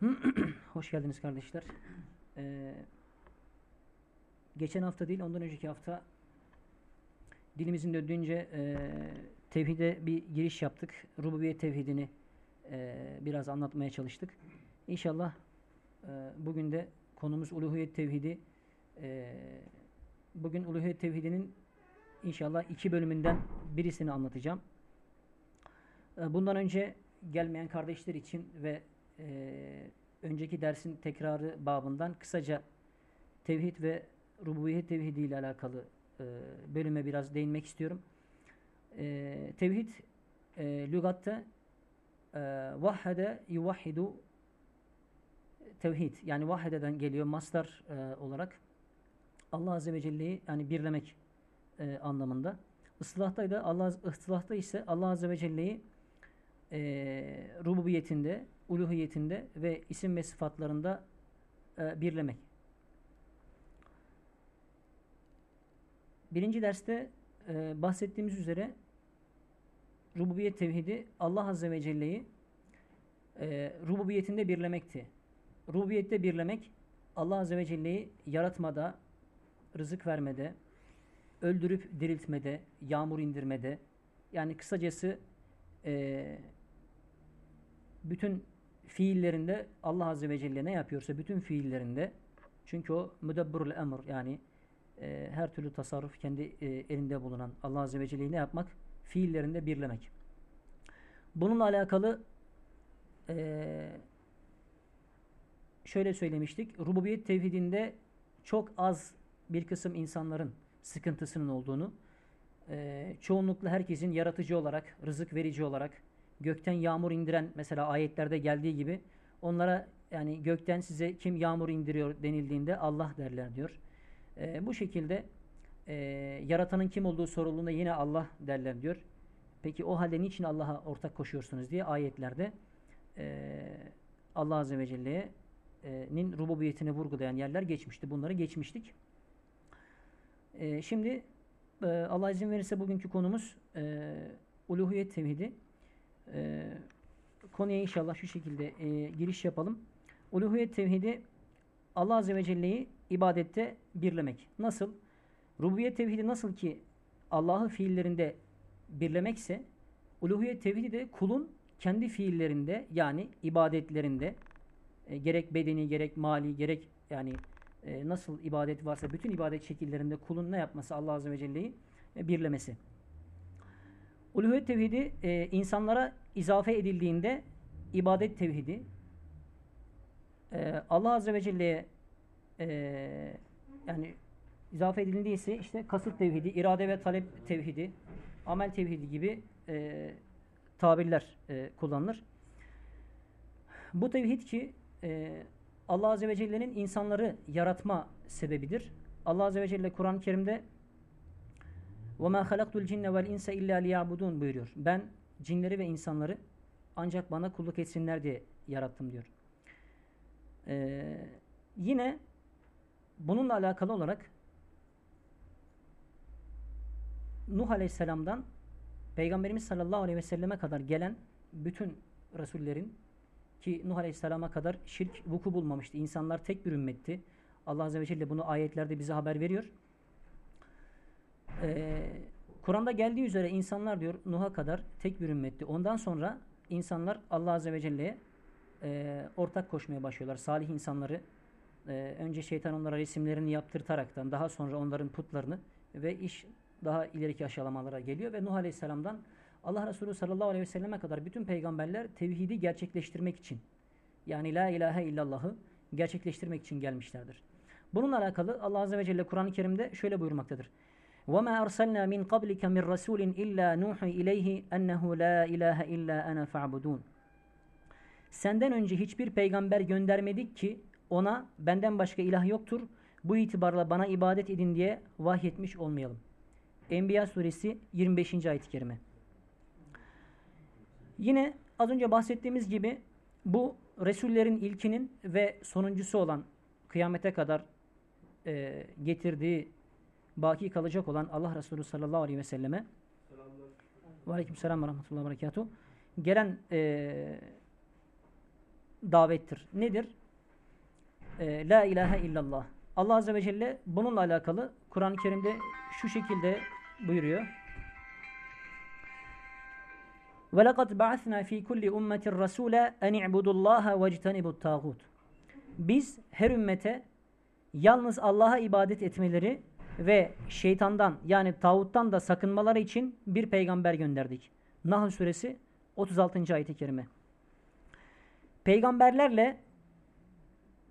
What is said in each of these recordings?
Hoş geldiniz kardeşler. Ee, geçen hafta değil, ondan önceki hafta dilimizin döndüğünce e, tevhide bir giriş yaptık. Rububiyet tevhidini e, biraz anlatmaya çalıştık. İnşallah e, bugün de konumuz uluhiyet tevhidi. E, bugün uluhiyet tevhidinin inşallah iki bölümünden birisini anlatacağım. E, bundan önce gelmeyen kardeşler için ve e, önceki dersin tekrarı babından kısaca tevhid ve rububiyet tevhidi ile alakalı e, bölüme biraz değinmek istiyorum. E, tevhid e, lügatta e, vahhede yuvahhidu tevhid yani vahhededen geliyor mastar e, olarak Allah Azze ve Celle'yi yani birlemek e, anlamında. Islahta da Allah ıslahta ise Allah Azze ve Celle'yi e, rububiyetinde, uluhiyetinde ve isim ve sıfatlarında e, birlemek. Birinci derste e, bahsettiğimiz üzere rububiyet tevhidi Allah Azze ve Celle'yi e, rububiyetinde birlemekti. Rububiyette birlemek Allah Azze ve Celle'yi yaratmada, rızık vermede, öldürüp diriltmede, yağmur indirmede, yani kısacası e, bütün fiillerinde Allah Azze ve Celle ne yapıyorsa bütün fiillerinde çünkü o müdebburul emr yani e, her türlü tasarruf kendi e, elinde bulunan Allah Azze ve Celle'yi ne yapmak? Fiillerinde birlemek. Bununla alakalı e, şöyle söylemiştik. Rububiyet tevhidinde çok az bir kısım insanların sıkıntısının olduğunu, e, çoğunlukla herkesin yaratıcı olarak, rızık verici olarak, gökten yağmur indiren mesela ayetlerde geldiği gibi onlara yani gökten size kim yağmur indiriyor denildiğinde Allah derler diyor. E, bu şekilde e, yaratanın kim olduğu sorulduğunda yine Allah derler diyor. Peki o halde niçin Allah'a ortak koşuyorsunuz diye ayetlerde e, Allah Azze ve Celle'nin rububiyetini vurgulayan yerler geçmişti. Bunları geçmiştik. E, şimdi e, Allah izin verirse bugünkü konumuz e, uluhiyet tevhidi. E, konuya inşallah şu şekilde e, giriş yapalım. Uluhiyet tevhidi Allah Azze ve Celle'yi ibadette birlemek. Nasıl? Rububiyet tevhidi nasıl ki Allah'ı fiillerinde birlemekse uluhiyet tevhidi de kulun kendi fiillerinde yani ibadetlerinde e, gerek bedeni gerek mali gerek yani e, nasıl ibadet varsa bütün ibadet şekillerinde kulun ne yapması Allah Azze ve Celle'yi e, birlemesi. Uluhiyet tevhidi e, insanlara izafe edildiğinde ibadet tevhidi e, Allah Azze ve Celle'ye e, yani izafe edildiyse işte kasıt tevhidi, irade ve talep tevhidi, amel tevhidi gibi e, tabirler e, kullanılır. Bu tevhid ki e, Allah Azze ve Celle'nin insanları yaratma sebebidir. Allah Azze ve Celle Kur'an-ı Kerim'de وَمَا خَلَقْتُ الْجِنَّ وَالْاِنْسَ اِلَّا لِيَعْبُدُونَ buyuruyor. Ben cinleri ve insanları ancak bana kulluk etsinler diye yarattım diyor. Ee, yine bununla alakalı olarak Nuh Aleyhisselam'dan Peygamberimiz sallallahu aleyhi ve selleme kadar gelen bütün Resullerin ki Nuh Aleyhisselam'a kadar şirk vuku bulmamıştı. İnsanlar tek bir ümmetti. Allah Azze ve Celle bunu ayetlerde bize haber veriyor. Ee, Kur'an'da geldiği üzere insanlar diyor Nuh'a kadar tek bir ümmetti. Ondan sonra insanlar Allah Azze ve Celle'ye e, ortak koşmaya başlıyorlar. Salih insanları e, önce şeytan onlara resimlerini yaptırtaraktan daha sonra onların putlarını ve iş daha ileriki aşamalara geliyor ve Nuh Aleyhisselam'dan Allah Resulü sallallahu aleyhi ve selleme kadar bütün peygamberler tevhidi gerçekleştirmek için yani la ilahe illallah'ı gerçekleştirmek için gelmişlerdir. Bununla alakalı Allah Azze ve Celle Kur'an-ı Kerim'de şöyle buyurmaktadır. وَمَا أَرْسَلْنَا مِنْ قَبْلِكَ مِنْ رَسُولٍ إِلَّا نُوحِ إِلَيْهِ أَنَّهُ لَا إِلَٰهَ إِلَّا أَنَا فَاعْبُدُونَ Senden önce hiçbir peygamber göndermedik ki ona benden başka ilah yoktur. Bu itibarla bana ibadet edin diye vahyetmiş olmayalım. Enbiya suresi 25. ayet-i kerime. Yine az önce bahsettiğimiz gibi bu Resullerin ilkinin ve sonuncusu olan kıyamete kadar e, getirdiği baki kalacak olan Allah Resulü sallallahu aleyhi ve selleme ve aleyküm selam ve rahmetullahi ve berekatuhu gelen e, davettir. Nedir? E, La ilahe illallah. Allah Azze ve Celle bununla alakalı Kur'an-ı Kerim'de şu şekilde buyuruyor. وَلَقَدْ بَعَثْنَا ف۪ي كُلِّ اُمَّةٍ رَسُولًا اَنْ اِعْبُدُوا اللّٰهَ وَاجْتَنِبُوا الطَّاغُوتِ Biz her ümmete yalnız Allah'a ibadet etmeleri ve şeytandan yani tağuttan da sakınmaları için bir peygamber gönderdik. Nahl suresi 36. ayet-i kerime. Peygamberlerle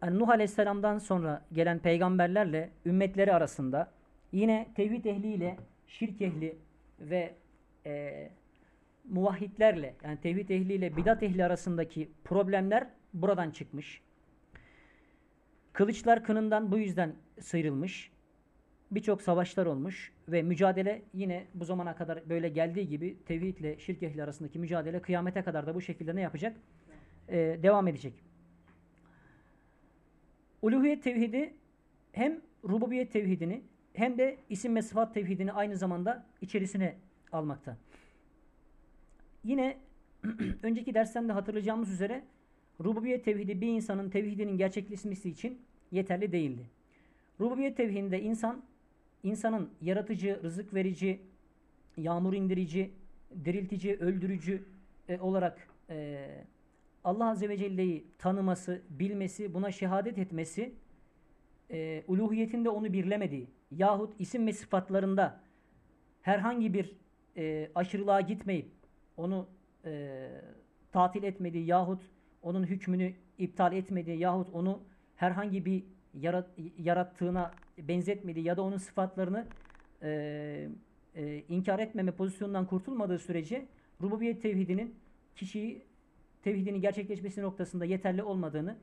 yani Nuh Aleyhisselam'dan sonra gelen peygamberlerle ümmetleri arasında yine tevhid ehliyle şirk ehli ve e, muvahhidlerle yani tevhid ehliyle bidat ehli arasındaki problemler buradan çıkmış. Kılıçlar kınından bu yüzden sıyrılmış. Birçok savaşlar olmuş ve mücadele yine bu zamana kadar böyle geldiği gibi tevhidle şirk ehli arasındaki mücadele kıyamete kadar da bu şekilde ne yapacak? Ee, devam edecek. Uluhiyet tevhidi hem rububiyet tevhidini hem de isim ve sıfat tevhidini aynı zamanda içerisine almakta. Yine önceki dersten de hatırlayacağımız üzere rububiyet tevhidi bir insanın tevhidinin gerçekleşmesi için yeterli değildi. Rububiyet tevhidinde insan insanın yaratıcı, rızık verici, yağmur indirici, diriltici, öldürücü e, olarak e, Allah Azze ve Celle'yi tanıması, bilmesi, buna şehadet etmesi, e, uluhiyetinde onu birlemediği yahut isim ve sıfatlarında herhangi bir e, aşırılığa gitmeyip onu e, tatil etmediği yahut onun hükmünü iptal etmediği yahut onu herhangi bir yarat, yarattığına benzetmediği ya da onun sıfatlarını e, e, inkar etmeme pozisyonundan kurtulmadığı sürece rububiyet tevhidinin kişiyi tevhidinin gerçekleşmesi noktasında yeterli olmadığını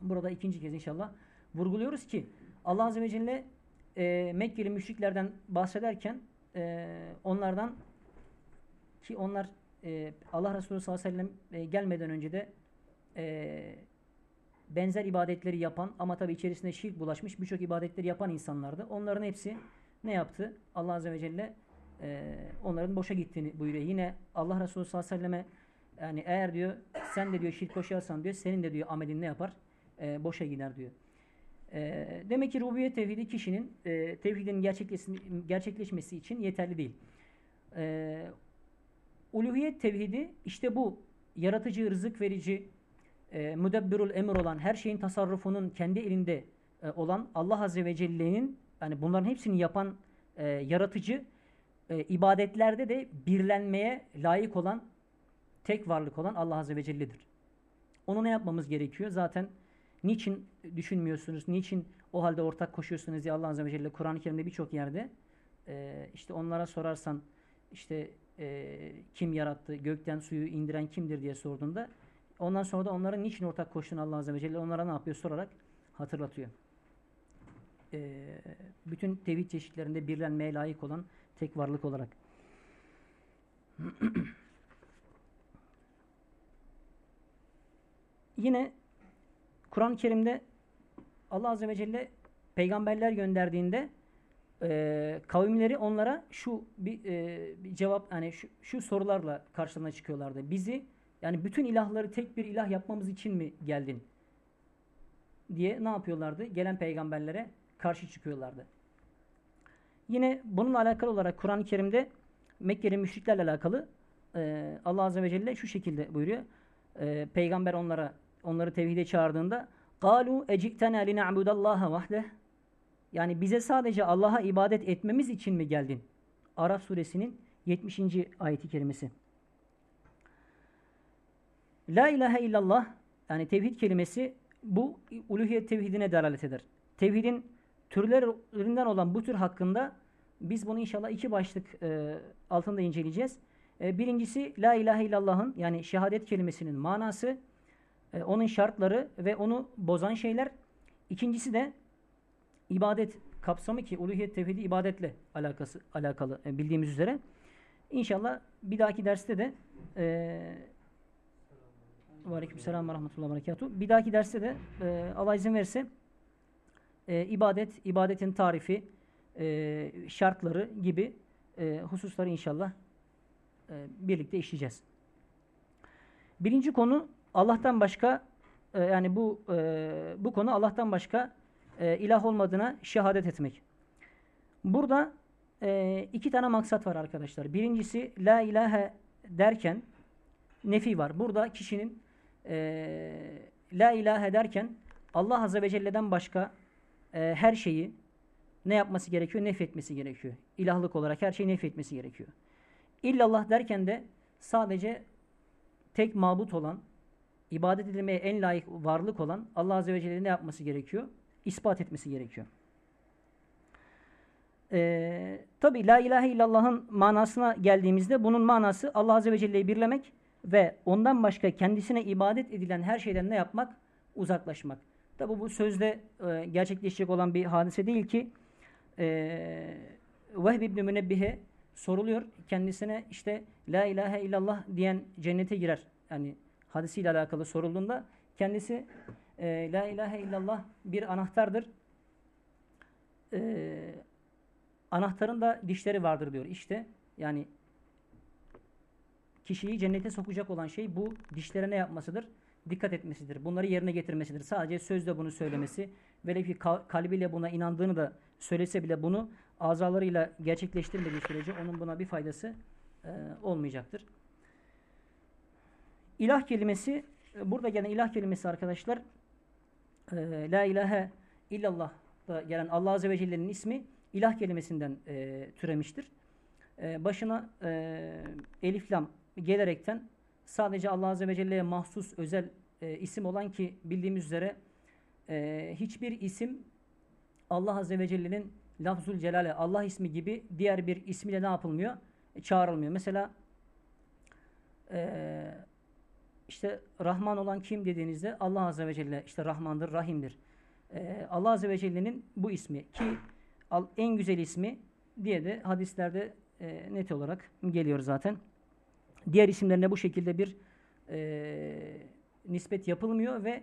burada ikinci kez inşallah vurguluyoruz ki Allah Azze ve Celle e, Mekkeli müşriklerden bahsederken e, onlardan ki onlar e, Allah Resulü sallallahu aleyhi ve sellem e, gelmeden önce de e, benzer ibadetleri yapan ama tabi içerisinde şirk bulaşmış birçok ibadetleri yapan insanlardı. Onların hepsi ne yaptı? Allah Azze ve Celle e, onların boşa gittiğini buyuruyor. Yine Allah Resulü sallallahu aleyhi ve selleme yani eğer diyor sen de diyor şirk koşarsan diyor senin de diyor amelin ne yapar? E, boşa gider diyor. E, demek ki rububiyet tevhidi kişinin e, tevhidinin gerçekleşmesi için yeterli değil. E, uluhiyet tevhidi işte bu yaratıcı, rızık verici, e, müdebbirul emir olan her şeyin tasarrufunun kendi elinde e, olan Allah Azze ve Celle'nin yani bunların hepsini yapan e, yaratıcı e, ibadetlerde de birlenmeye layık olan tek varlık olan Allah Azze ve Celle'dir. Onu ne yapmamız gerekiyor? Zaten niçin düşünmüyorsunuz, niçin o halde ortak koşuyorsunuz diye Allah Azze ve Celle Kur'an-ı Kerim'de birçok yerde e, işte onlara sorarsan işte e, kim yarattı, gökten suyu indiren kimdir diye sorduğunda ondan sonra da onların niçin ortak koştuğunu Allah Azze ve Celle onlara ne yapıyor sorarak hatırlatıyor. E, bütün tevhid çeşitlerinde birlenmeye layık olan tek varlık olarak. Yine Kur'an-ı Kerim'de Allah Azze ve Celle peygamberler gönderdiğinde e, kavimleri onlara şu bir, e, bir cevap hani şu, şu sorularla karşılarına çıkıyorlardı. Bizi yani bütün ilahları tek bir ilah yapmamız için mi geldin? diye ne yapıyorlardı? Gelen peygamberlere karşı çıkıyorlardı. Yine bununla alakalı olarak Kur'an-ı Kerim'de Mekkeli müşriklerle alakalı e, Allah Azze ve Celle şu şekilde buyuruyor. E, peygamber onlara onları tevhide çağırdığında قَالُوا اَجِئْتَنَا لِنَعْبُدَ اللّٰهَ وَحْدَهِ Yani bize sadece Allah'a ibadet etmemiz için mi geldin? Araf suresinin 70. ayeti kerimesi. La ilahe illallah yani tevhid kelimesi bu uluhiyet tevhidine delalet eder. Tevhidin türlerinden olan bu tür hakkında biz bunu inşallah iki başlık e, altında inceleyeceğiz. E, birincisi La ilahe illallah'ın yani şehadet kelimesinin manası, e, onun şartları ve onu bozan şeyler. İkincisi de ibadet kapsamı ki uluhiyet tevhidi ibadetle alakası alakalı e, bildiğimiz üzere. İnşallah bir dahaki derste de e, Aleykümselam ve rahmetullahi ve berekatuhu. Bir dahaki derste de e, Allah izin verirse e, ibadet, ibadetin tarifi, e, şartları gibi e, hususları inşallah e, birlikte işleyeceğiz. Birinci konu Allah'tan başka e, yani bu e, bu konu Allah'tan başka e, ilah olmadığına şehadet etmek. Burada e, iki tane maksat var arkadaşlar. Birincisi la ilahe derken nefi var. Burada kişinin e, la ilahe derken Allah Azze ve Celle'den başka e, her şeyi ne yapması gerekiyor? Nefretmesi gerekiyor. İlahlık olarak her şeyi nefretmesi gerekiyor. İllallah derken de sadece tek mabut olan, ibadet edilmeye en layık varlık olan Allah Azze ve Celle ne yapması gerekiyor? İspat etmesi gerekiyor. Ee, Tabi La ilahe illallah'ın manasına geldiğimizde bunun manası Allah Azze ve Celle'yi birlemek ve ondan başka kendisine ibadet edilen her şeyden ne yapmak? Uzaklaşmak. Tabi bu sözde e, gerçekleşecek olan bir hadise değil ki e, Vehb İbni Münebbihe soruluyor. Kendisine işte La ilahe illallah diyen cennete girer. Yani hadisiyle alakalı sorulduğunda kendisi e, La ilahe illallah bir anahtardır. E, anahtarın da dişleri vardır diyor. İşte yani kişiyi cennete sokacak olan şey bu dişlere ne yapmasıdır? Dikkat etmesidir. Bunları yerine getirmesidir. Sadece sözle bunu söylemesi, velev ki kalbiyle buna inandığını da söylese bile bunu azalarıyla gerçekleştirmediği sürece onun buna bir faydası e, olmayacaktır. İlah kelimesi, e, burada gelen ilah kelimesi arkadaşlar, e, La ilahe illallah da gelen Allah Azze ve Celle'nin ismi ilah kelimesinden e, türemiştir. E, başına e, elif gelerekten sadece Allah Azze ve Celle'ye mahsus özel e, isim olan ki bildiğimiz üzere e, hiçbir isim Allah Azze ve Celle'nin lafzul celale Allah ismi gibi diğer bir ismiyle ne yapılmıyor? E, çağrılmıyor. Mesela e, işte Rahman olan kim dediğinizde Allah Azze ve Celle işte Rahmandır, Rahim'dir. E, Allah Azze ve Celle'nin bu ismi ki en güzel ismi diye de hadislerde e, net olarak geliyor zaten. Diğer isimlerine bu şekilde bir e, nispet yapılmıyor ve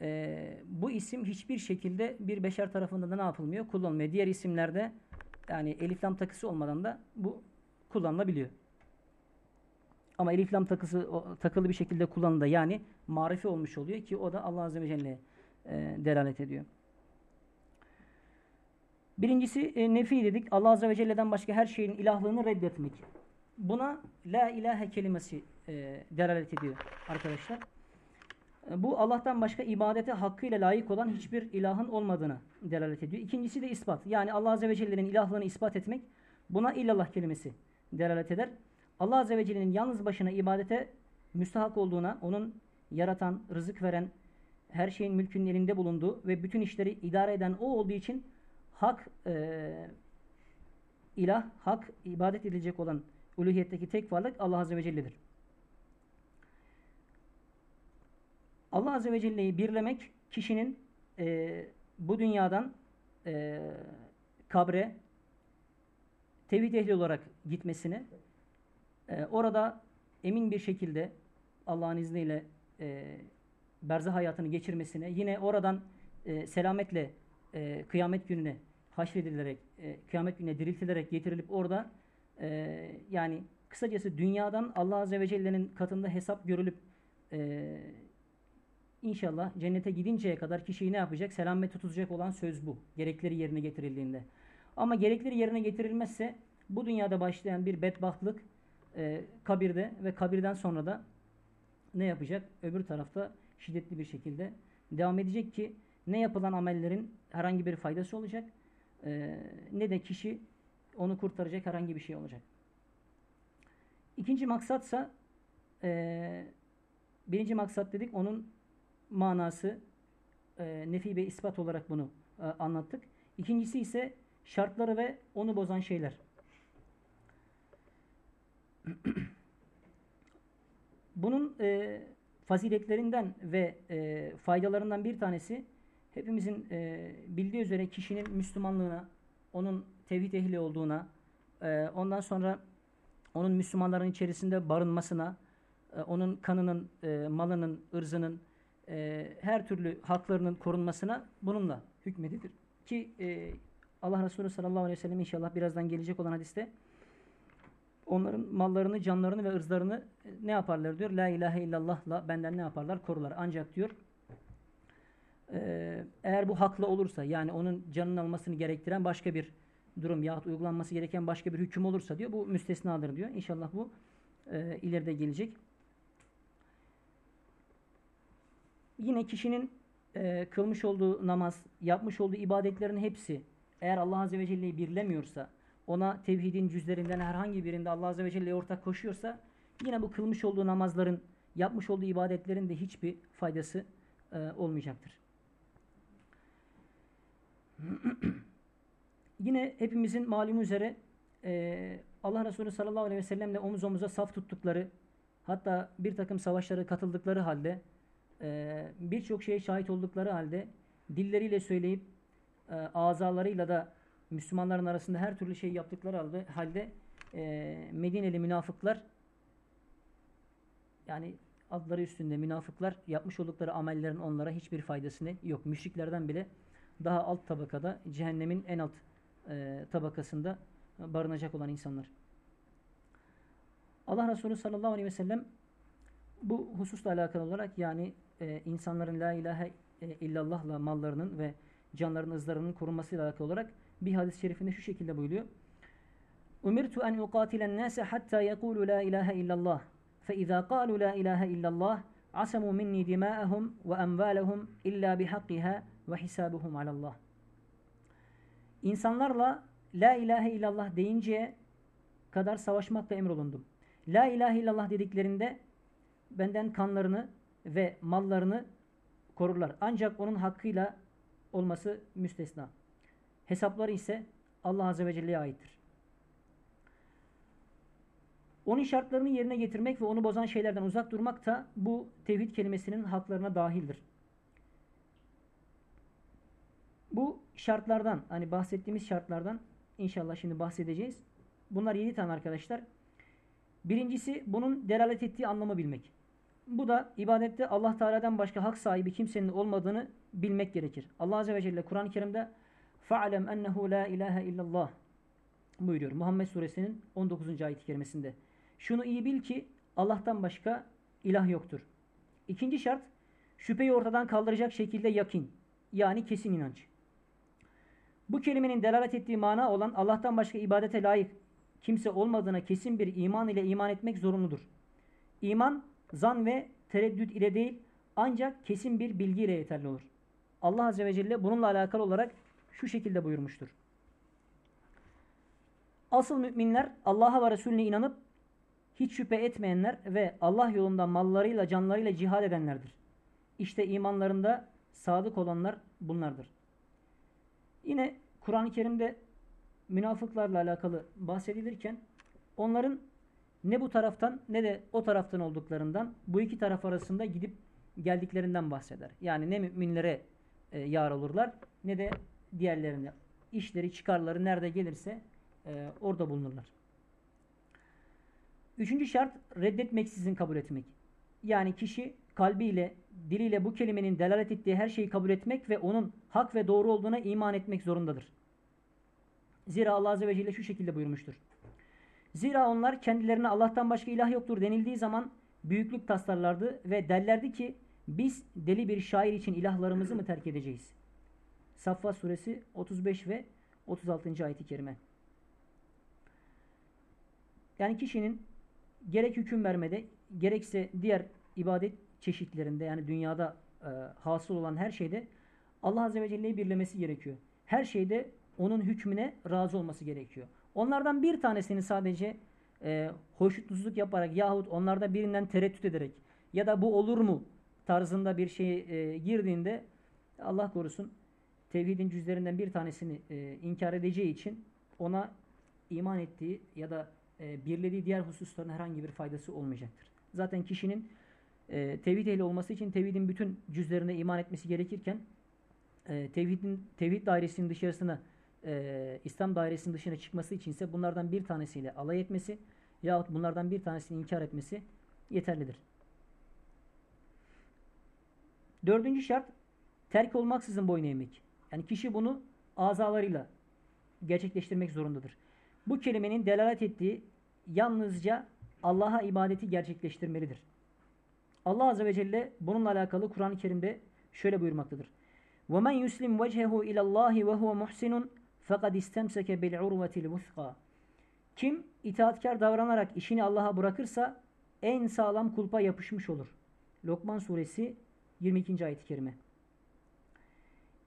e, bu isim hiçbir şekilde bir beşer tarafından da ne yapılmıyor? Kullanılmıyor. Diğer isimlerde yani eliflam takısı olmadan da bu kullanılabiliyor. Ama eliflam takısı o, takılı bir şekilde kullanıldı. Yani marifi olmuş oluyor ki o da Allah Azze ve Celle e, delalet ediyor. Birincisi e, nefi dedik. Allah Azze ve Celle'den başka her şeyin ilahlığını reddetmek. Buna la ilahe kelimesi e, delalet ediyor arkadaşlar. E, bu Allah'tan başka ibadete hakkıyla layık olan hiçbir ilahın olmadığını delalet ediyor. İkincisi de ispat. Yani Allah Azze ve Celle'nin ilahlığını ispat etmek buna illallah kelimesi delalet eder. Allah Azze ve Celle'nin yalnız başına ibadete müstahak olduğuna, onun yaratan, rızık veren, her şeyin mülkünün elinde bulunduğu ve bütün işleri idare eden o olduğu için hak e, ilah, hak ibadet edilecek olan uluhiyetteki tek varlık Allah Azze ve Celle'dir. Allah Azze ve Celle'yi birlemek kişinin e, bu dünyadan e, kabre tevhid ehli olarak gitmesini e, orada emin bir şekilde Allah'ın izniyle e, berzah hayatını geçirmesine, yine oradan e, selametle e, kıyamet gününe haşredilerek, e, kıyamet gününe diriltilerek getirilip orada e, yani kısacası dünyadan Allah Azze ve Celle'nin katında hesap görülüp e, inşallah cennete gidinceye kadar kişiyi ne yapacak? Selamet tutacak olan söz bu. Gerekleri yerine getirildiğinde. Ama gerekleri yerine getirilmezse bu dünyada başlayan bir bedbahtlık e, kabirde ve kabirden sonra da ne yapacak? Öbür tarafta şiddetli bir şekilde devam edecek ki ne yapılan amellerin herhangi bir faydası olacak e, ne de kişi onu kurtaracak herhangi bir şey olacak. İkinci maksatsa e, birinci maksat dedik onun manası e, nefi ve ispat olarak bunu e, anlattık. İkincisi ise şartları ve onu bozan şeyler. Bunun e, faziletlerinden ve e, faydalarından bir tanesi hepimizin e, bildiği üzere kişinin Müslümanlığına, onun tevhid ehli olduğuna, e, ondan sonra onun Müslümanların içerisinde barınmasına, e, onun kanının, e, malının, ırzının, e, her türlü haklarının korunmasına bununla hükmedilir. Ki e, Allah Resulü sallallahu aleyhi ve sellem inşallah birazdan gelecek olan hadiste onların mallarını, canlarını ve ırzlarını e, ne yaparlar diyor. La ilahe illallah'la benden ne yaparlar? Korurlar. Ancak diyor e, eğer bu haklı olursa yani onun canının almasını gerektiren başka bir durum yahut uygulanması gereken başka bir hüküm olursa diyor bu müstesnadır diyor. İnşallah bu e, ileride gelecek. Yine kişinin e, kılmış olduğu namaz, yapmış olduğu ibadetlerin hepsi eğer Allah Azze ve Celle'yi birlemiyorsa, ona tevhidin cüzlerinden herhangi birinde Allah Azze ve Celle'ye ortak koşuyorsa, yine bu kılmış olduğu namazların, yapmış olduğu ibadetlerin de hiçbir faydası e, olmayacaktır. yine hepimizin malumu üzere e, Allah Resulü sallallahu aleyhi ve sellemle omuz omuza saf tuttukları, hatta bir takım savaşlara katıldıkları halde, e, birçok şeye şahit oldukları halde, dilleriyle söyleyip, e, azalarıyla da Müslümanların arasında her türlü şey yaptıkları halde, halde e, Medineli münafıklar yani adları üstünde münafıklar yapmış oldukları amellerin onlara hiçbir faydası yok. Müşriklerden bile daha alt tabakada cehennemin en alt e, tabakasında barınacak olan insanlar. Allah Resulü sallallahu aleyhi ve sellem bu hususla alakalı olarak yani e, insanların la ilahe e, illallahla mallarının ve canlarının ızlarının korunmasıyla alakalı olarak bir hadis-i şerifinde şu şekilde buyuruyor. Umirtu en uqatilen nase hatta yekulu la ilahe illallah. Fe izâ qalu la ilahe illallah asamu minni dimâ'ahum ve emvâlehum illa bihakkiha ve hisabuhum alallah. İnsanlarla la ilahe illallah deyinceye kadar savaşmakla emrolundum. La ilahe illallah dediklerinde benden kanlarını ve mallarını korurlar. Ancak onun hakkıyla olması müstesna. Hesapları ise Allah Azze ve Celle'ye aittir. Onun şartlarını yerine getirmek ve onu bozan şeylerden uzak durmak da bu tevhid kelimesinin haklarına dahildir. Bu şartlardan hani bahsettiğimiz şartlardan inşallah şimdi bahsedeceğiz. Bunlar 7 tane arkadaşlar. Birincisi bunun delalet ettiği anlamı bilmek. Bu da ibadette Allah Teala'dan başka hak sahibi kimsenin olmadığını bilmek gerekir. Allah Azze ve Celle Kur'an-ı Kerim'de فَعْلَمْ اَنَّهُ لَا اِلَٰهَ اِلَّا اللّٰهِ buyuruyor. Muhammed Suresinin 19. ayet-i kerimesinde. Şunu iyi bil ki Allah'tan başka ilah yoktur. İkinci şart şüpheyi ortadan kaldıracak şekilde yakin yani kesin inanç. Bu kelimenin delalet ettiği mana olan Allah'tan başka ibadete layık kimse olmadığına kesin bir iman ile iman etmek zorunludur. İman zan ve tereddüt ile değil ancak kesin bir bilgi ile yeterli olur. Allah Azze ve Celle bununla alakalı olarak şu şekilde buyurmuştur. Asıl müminler Allah'a ve Resulüne inanıp hiç şüphe etmeyenler ve Allah yolunda mallarıyla canlarıyla cihad edenlerdir. İşte imanlarında sadık olanlar bunlardır. Yine Kur'an-ı Kerim'de münafıklarla alakalı bahsedilirken onların ne bu taraftan ne de o taraftan olduklarından bu iki taraf arasında gidip geldiklerinden bahseder. Yani ne müminlere e, yar olurlar ne de diğerlerine. işleri çıkarları nerede gelirse e, orada bulunurlar. Üçüncü şart reddetmeksizin kabul etmek. Yani kişi kalbiyle, diliyle bu kelimenin delalet ettiği her şeyi kabul etmek ve onun hak ve doğru olduğuna iman etmek zorundadır. Zira Allah Azze ve Celle şu şekilde buyurmuştur. Zira onlar kendilerine Allah'tan başka ilah yoktur denildiği zaman büyüklük taslarlardı ve derlerdi ki biz deli bir şair için ilahlarımızı mı terk edeceğiz? Saffat suresi 35 ve 36. ayeti kerime. Yani kişinin gerek hüküm vermede gerekse diğer ibadet çeşitlerinde yani dünyada e, hasıl olan her şeyde Allah Azze ve Celle'yi birlemesi gerekiyor. Her şeyde onun hükmüne razı olması gerekiyor. Onlardan bir tanesini sadece e, hoşnutsuzluk yaparak yahut onlarda birinden tereddüt ederek ya da bu olur mu tarzında bir şey e, girdiğinde Allah korusun tevhidin cüzlerinden bir tanesini e, inkar edeceği için ona iman ettiği ya da e, birlediği diğer hususların herhangi bir faydası olmayacaktır. Zaten kişinin e, tevhid ehli olması için tevhidin bütün cüzlerine iman etmesi gerekirken e, tevhidin tevhid dairesinin dışarısına e, İslam dairesinin dışına çıkması için ise bunlardan bir tanesiyle alay etmesi yahut bunlardan bir tanesini inkar etmesi yeterlidir. Dördüncü şart terk olmaksızın boyun eğmek. Yani kişi bunu azalarıyla gerçekleştirmek zorundadır. Bu kelimenin delalet ettiği yalnızca Allah'a ibadeti gerçekleştirmelidir. Allah Azze ve Celle bununla alakalı Kur'an-ı Kerim'de şöyle buyurmaktadır. وَمَنْ يُسْلِمْ وَجْهَهُ اِلَى اللّٰهِ وَهُوَ مُحْسِنٌ فَقَدْ اِسْتَمْسَكَ بِالْعُرْوَةِ الْوُثْقَى Kim itaatkar davranarak işini Allah'a bırakırsa en sağlam kulpa yapışmış olur. Lokman suresi 22. ayet-i kerime.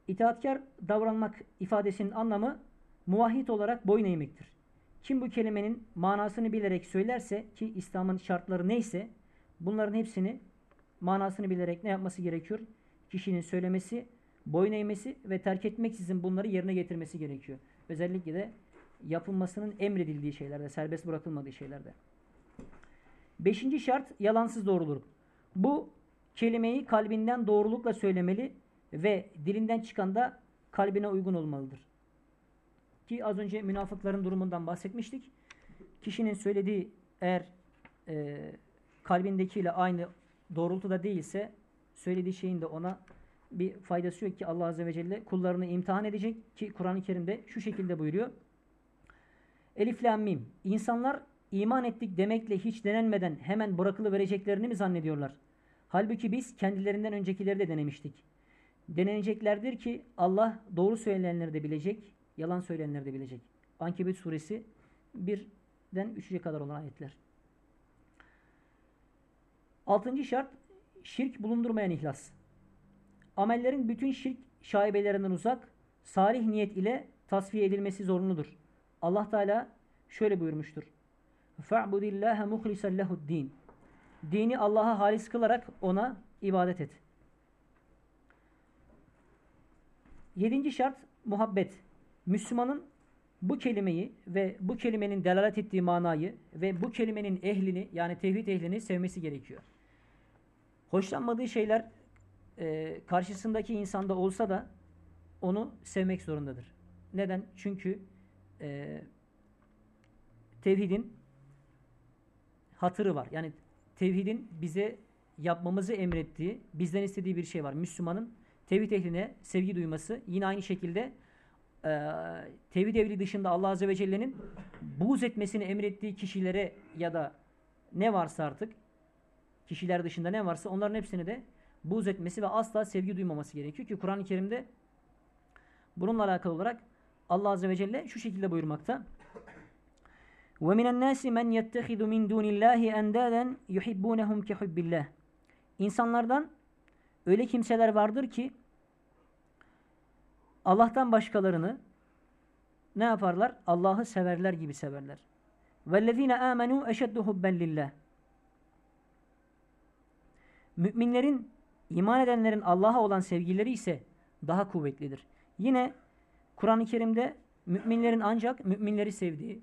İtaatkar davranmak ifadesinin anlamı muvahhid olarak boyun eğmektir. Kim bu kelimenin manasını bilerek söylerse ki İslam'ın şartları neyse bunların hepsini manasını bilerek ne yapması gerekiyor? Kişinin söylemesi, boyun eğmesi ve terk etmeksizin bunları yerine getirmesi gerekiyor. Özellikle de yapılmasının emredildiği şeylerde, serbest bırakılmadığı şeylerde. Beşinci şart yalansız doğruluk. Bu kelimeyi kalbinden doğrulukla söylemeli ve dilinden çıkan da kalbine uygun olmalıdır. Ki az önce münafıkların durumundan bahsetmiştik. Kişinin söylediği eğer e, kalbindekiyle aynı doğrultuda değilse söylediği şeyin de ona bir faydası yok ki Allah Azze ve Celle kullarını imtihan edecek ki Kur'an-ı Kerim'de şu şekilde buyuruyor. Elif Lam Mim. İnsanlar iman ettik demekle hiç denenmeden hemen bırakılı vereceklerini mi zannediyorlar? Halbuki biz kendilerinden öncekileri de denemiştik. Deneneceklerdir ki Allah doğru söyleyenleri de bilecek, yalan söyleyenleri de bilecek. Ankebut suresi 1'den 3'e kadar olan ayetler. Altıncı şart şirk bulundurmayan ihlas. Amellerin bütün şirk şaibelerinden uzak, salih niyet ile tasfiye edilmesi zorunludur. Allah Teala şöyle buyurmuştur. فَعْبُدِ اللّٰهَ مُخْلِسًا لَهُ الدِّينِ Dini Allah'a halis kılarak ona ibadet et. Yedinci şart muhabbet. Müslümanın bu kelimeyi ve bu kelimenin delalet ettiği manayı ve bu kelimenin ehlini yani tevhid ehlini sevmesi gerekiyor. Hoşlanmadığı şeyler e, karşısındaki insanda olsa da onu sevmek zorundadır. Neden? Çünkü e, tevhidin hatırı var. Yani tevhidin bize yapmamızı emrettiği, bizden istediği bir şey var. Müslümanın tevhid ehline sevgi duyması. Yine aynı şekilde e, tevhid ehli dışında Allah Azze ve Celle'nin buğz etmesini emrettiği kişilere ya da ne varsa artık kişiler dışında ne varsa onların hepsini de buğz etmesi ve asla sevgi duymaması gerekiyor ki Kur'an-ı Kerim'de bununla alakalı olarak Allah Azze ve Celle şu şekilde buyurmakta. وَمِنَ النَّاسِ مَنْ يَتَّخِذُ مِنْ دُونِ اللّٰهِ اَنْدَادًا يُحِبُّونَهُمْ كَحُبِّ اللّٰهِ İnsanlardan öyle kimseler vardır ki Allah'tan başkalarını ne yaparlar? Allah'ı severler gibi severler. وَالَّذ۪ينَ آمَنُوا اَشَدُّ حُبَّنْ لِلّٰهِ Müminlerin, iman edenlerin Allah'a olan sevgileri ise daha kuvvetlidir. Yine Kur'an-ı Kerim'de müminlerin ancak müminleri sevdiği,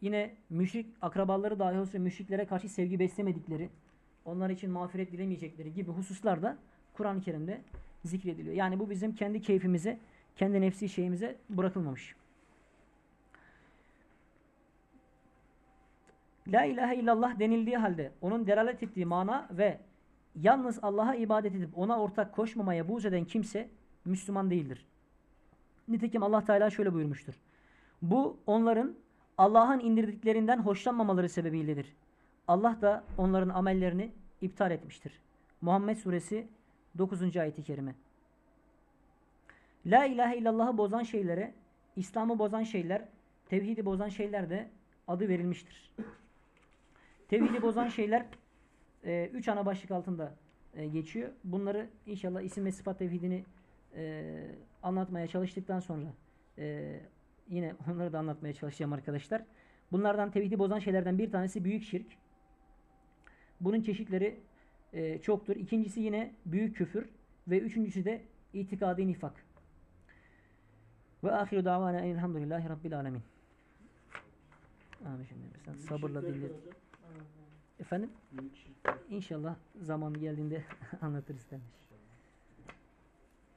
yine müşrik akrabaları dahi olsa müşriklere karşı sevgi beslemedikleri, onlar için mağfiret dilemeyecekleri gibi hususlarda Kur'an-ı Kerim'de zikrediliyor. Yani bu bizim kendi keyfimize, kendi nefsi şeyimize bırakılmamış. La ilahe illallah denildiği halde onun delalet ettiği mana ve yalnız Allah'a ibadet edip ona ortak koşmamaya buğz eden kimse Müslüman değildir. Nitekim Allah Teala şöyle buyurmuştur. Bu onların Allah'ın indirdiklerinden hoşlanmamaları sebebiyledir. Allah da onların amellerini iptal etmiştir. Muhammed suresi 9. ayeti kerime. La ilahe illallah'ı bozan şeylere, İslam'ı bozan şeyler, tevhidi bozan şeyler de adı verilmiştir. Tevhidi bozan şeyler e, üç ana başlık altında e, geçiyor. Bunları inşallah isim ve sıfat tevhidini e, anlatmaya çalıştıktan sonra e, yine onları da anlatmaya çalışacağım arkadaşlar. Bunlardan tevhidi bozan şeylerden bir tanesi büyük şirk. Bunun çeşitleri e, çoktur. İkincisi yine büyük küfür ve üçüncüsü de itikadi nifak. Ve ahiru davana elhamdülillahi rabbil alemin. Amin şimdi sen sabırla dinle. Efendim? İnşallah zamanı geldiğinde anlatırız demiş.